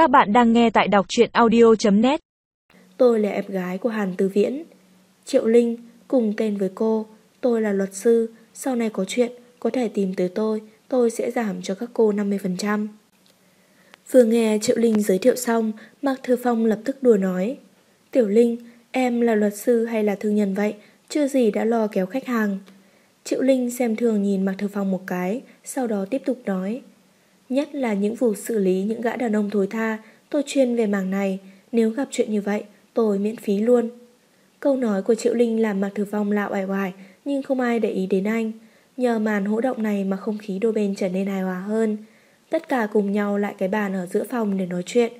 Các bạn đang nghe tại đọc truyện audio.net Tôi là em gái của Hàn Tư Viễn. Triệu Linh, cùng tên với cô. Tôi là luật sư, sau này có chuyện, có thể tìm tới tôi, tôi sẽ giảm cho các cô 50%. Vừa nghe Triệu Linh giới thiệu xong, Mạc Thư Phong lập tức đùa nói. Tiểu Linh, em là luật sư hay là thương nhân vậy, chưa gì đã lo kéo khách hàng. Triệu Linh xem thường nhìn Mạc Thư Phong một cái, sau đó tiếp tục nói. Nhất là những vụ xử lý những gã đàn ông thối tha, tôi chuyên về mảng này, nếu gặp chuyện như vậy, tôi miễn phí luôn. Câu nói của Triệu Linh làm Mạc thừa Phong lạo oải oải, nhưng không ai để ý đến anh. Nhờ màn hỗ động này mà không khí đôi bên trở nên hài hòa hơn. Tất cả cùng nhau lại cái bàn ở giữa phòng để nói chuyện.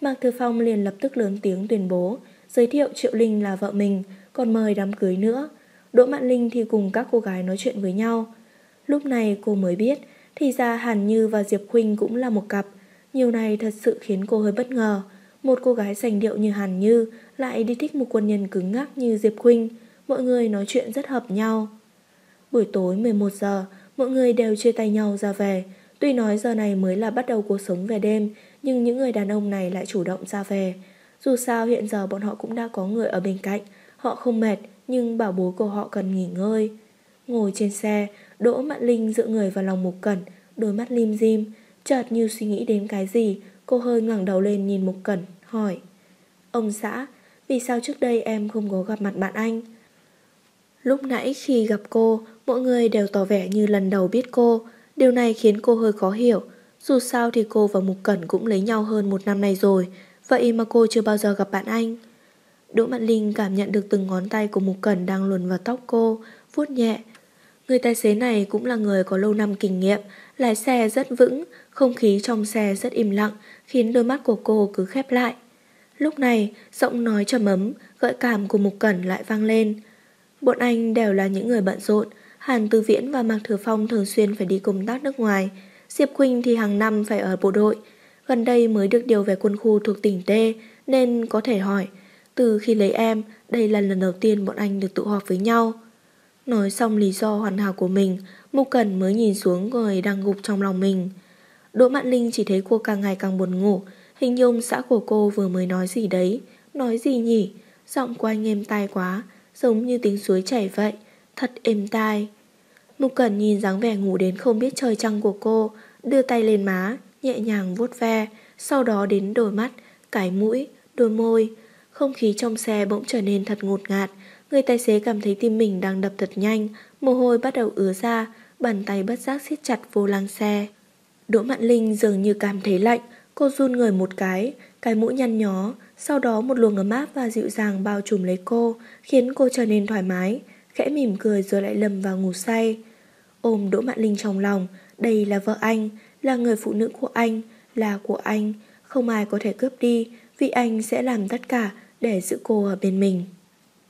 Mạc thừa Phong liền lập tức lớn tiếng tuyên bố, giới thiệu Triệu Linh là vợ mình, còn mời đám cưới nữa. Đỗ Mạn Linh thì cùng các cô gái nói chuyện với nhau. Lúc này cô mới biết, thì ra Hàn Như và Diệp Khuynh cũng là một cặp. Nhiều này thật sự khiến cô hơi bất ngờ. Một cô gái sành điệu như Hàn Như lại đi thích một quân nhân cứng ngắc như Diệp Khuynh. Mọi người nói chuyện rất hợp nhau. Buổi tối 11 giờ, mọi người đều chia tay nhau ra về. Tuy nói giờ này mới là bắt đầu cuộc sống về đêm, nhưng những người đàn ông này lại chủ động ra về. Dù sao hiện giờ bọn họ cũng đã có người ở bên cạnh, họ không mệt nhưng bảo bố của họ cần nghỉ ngơi. Ngồi trên xe, Đỗ Mạn Linh dựa người vào lòng Mục Cẩn, đôi mắt lim dim, chợt như suy nghĩ đến cái gì, cô hơi ngẩng đầu lên nhìn Mục Cẩn, hỏi. Ông xã, vì sao trước đây em không có gặp mặt bạn anh? Lúc nãy khi gặp cô, mọi người đều tỏ vẻ như lần đầu biết cô, điều này khiến cô hơi khó hiểu. Dù sao thì cô và Mục Cẩn cũng lấy nhau hơn một năm nay rồi, vậy mà cô chưa bao giờ gặp bạn anh. Đỗ Mạn Linh cảm nhận được từng ngón tay của Mục Cẩn đang luồn vào tóc cô, vuốt nhẹ. Người tài xế này cũng là người có lâu năm kinh nghiệm, lái xe rất vững, không khí trong xe rất im lặng, khiến đôi mắt của cô cứ khép lại. Lúc này, giọng nói trầm ấm, gợi cảm của Mục Cẩn lại vang lên. Bọn anh đều là những người bận rộn, Hàn Tư Viễn và Mạc Thừa Phong thường xuyên phải đi công tác nước ngoài, Diệp quỳnh thì hàng năm phải ở bộ đội. Gần đây mới được điều về quân khu thuộc tỉnh T, nên có thể hỏi, từ khi lấy em, đây là lần đầu tiên bọn anh được tụ họp với nhau. Nói xong lý do hoàn hảo của mình, Mục Cần mới nhìn xuống người đang gục trong lòng mình. Đỗ Mạn Linh chỉ thấy cô càng ngày càng buồn ngủ, hình như ông xã của cô vừa mới nói gì đấy, nói gì nhỉ? Giọng của anh êm tai quá, giống như tiếng suối chảy vậy, thật êm tai. Mục Cần nhìn dáng vẻ ngủ đến không biết trời trăng của cô, đưa tay lên má, nhẹ nhàng vuốt ve, sau đó đến đôi mắt, cái mũi, đôi môi. Không khí trong xe bỗng trở nên thật ngột ngạt, người tài xế cảm thấy tim mình đang đập thật nhanh, mồ hôi bắt đầu ứa ra, bàn tay bất giác siết chặt vô lăng xe. Đỗ Mạn Linh dường như cảm thấy lạnh, cô run người một cái, cái mũi nhăn nhó, sau đó một luồng ấm áp và dịu dàng bao trùm lấy cô, khiến cô trở nên thoải mái, khẽ mỉm cười rồi lại lầm vào ngủ say. Ôm Đỗ Mạn Linh trong lòng, đây là vợ anh, là người phụ nữ của anh, là của anh, không ai có thể cướp đi, vì anh sẽ làm tất cả để giữ cô ở bên mình.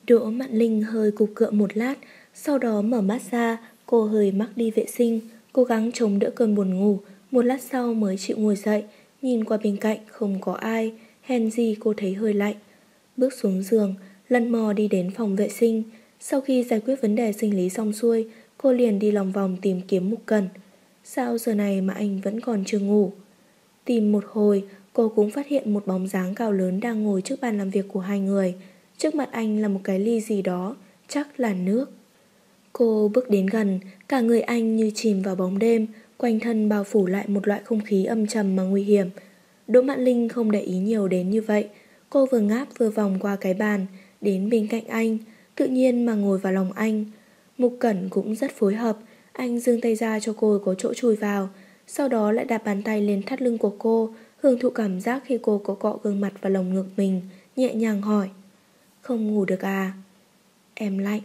Đỗ Mạn Linh hơi cục cựa một lát, sau đó mở mắt ra, cô hơi mắc đi vệ sinh, cố gắng chống đỡ cơn buồn ngủ, một lát sau mới chịu ngồi dậy, nhìn qua bên cạnh không có ai, hèn gì cô thấy hơi lạnh. Bước xuống giường, lăn mò đi đến phòng vệ sinh, sau khi giải quyết vấn đề sinh lý xong xuôi, cô liền đi lòng vòng tìm kiếm Mục Cần. Sao giờ này mà anh vẫn còn chưa ngủ? Tìm một hồi, cô cũng phát hiện một bóng dáng cao lớn đang ngồi trước bàn làm việc của hai người. Trước mặt anh là một cái ly gì đó, chắc là nước. Cô bước đến gần, cả người anh như chìm vào bóng đêm, quanh thân bao phủ lại một loại không khí âm trầm mà nguy hiểm. Đỗ Mạn Linh không để ý nhiều đến như vậy. Cô vừa ngáp vừa vòng qua cái bàn, đến bên cạnh anh, tự nhiên mà ngồi vào lòng anh. Mục Cẩn cũng rất phối hợp, anh dương tay ra cho cô có chỗ chui vào, sau đó lại đặt bàn tay lên thắt lưng của cô, hưởng thụ cảm giác khi cô có cọ gương mặt vào lồng ngực mình, nhẹ nhàng hỏi. Không ngủ được à? Em lạnh.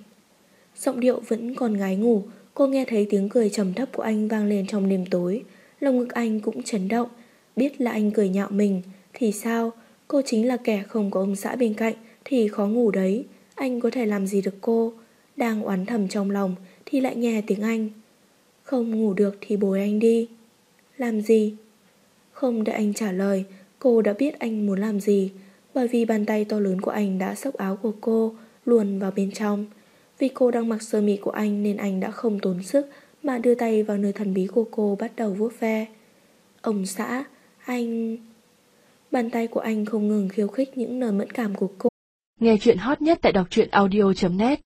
Giọng điệu vẫn còn gái ngủ, cô nghe thấy tiếng cười trầm thấp của anh vang lên trong đêm tối. Lồng ngực anh cũng chấn động, biết là anh cười nhạo mình, thì sao? Cô chính là kẻ không có ông xã bên cạnh thì khó ngủ đấy, anh có thể làm gì được cô? Đang oán thầm trong lòng thì lại nghe tiếng anh. Không ngủ được thì bồi anh đi. Làm gì? Không đợi anh trả lời, cô đã biết anh muốn làm gì, bởi vì bàn tay to lớn của anh đã xốc áo của cô, luồn vào bên trong. Vì cô đang mặc sơ mi của anh nên anh đã không tốn sức mà đưa tay vào nơi thần bí của cô bắt đầu vuốt ve. Ông xã, anh... Bàn tay của anh không ngừng khiêu khích những nơi mẫn cảm của cô. Nghe chuyện hot nhất tại đọc truyện audio.net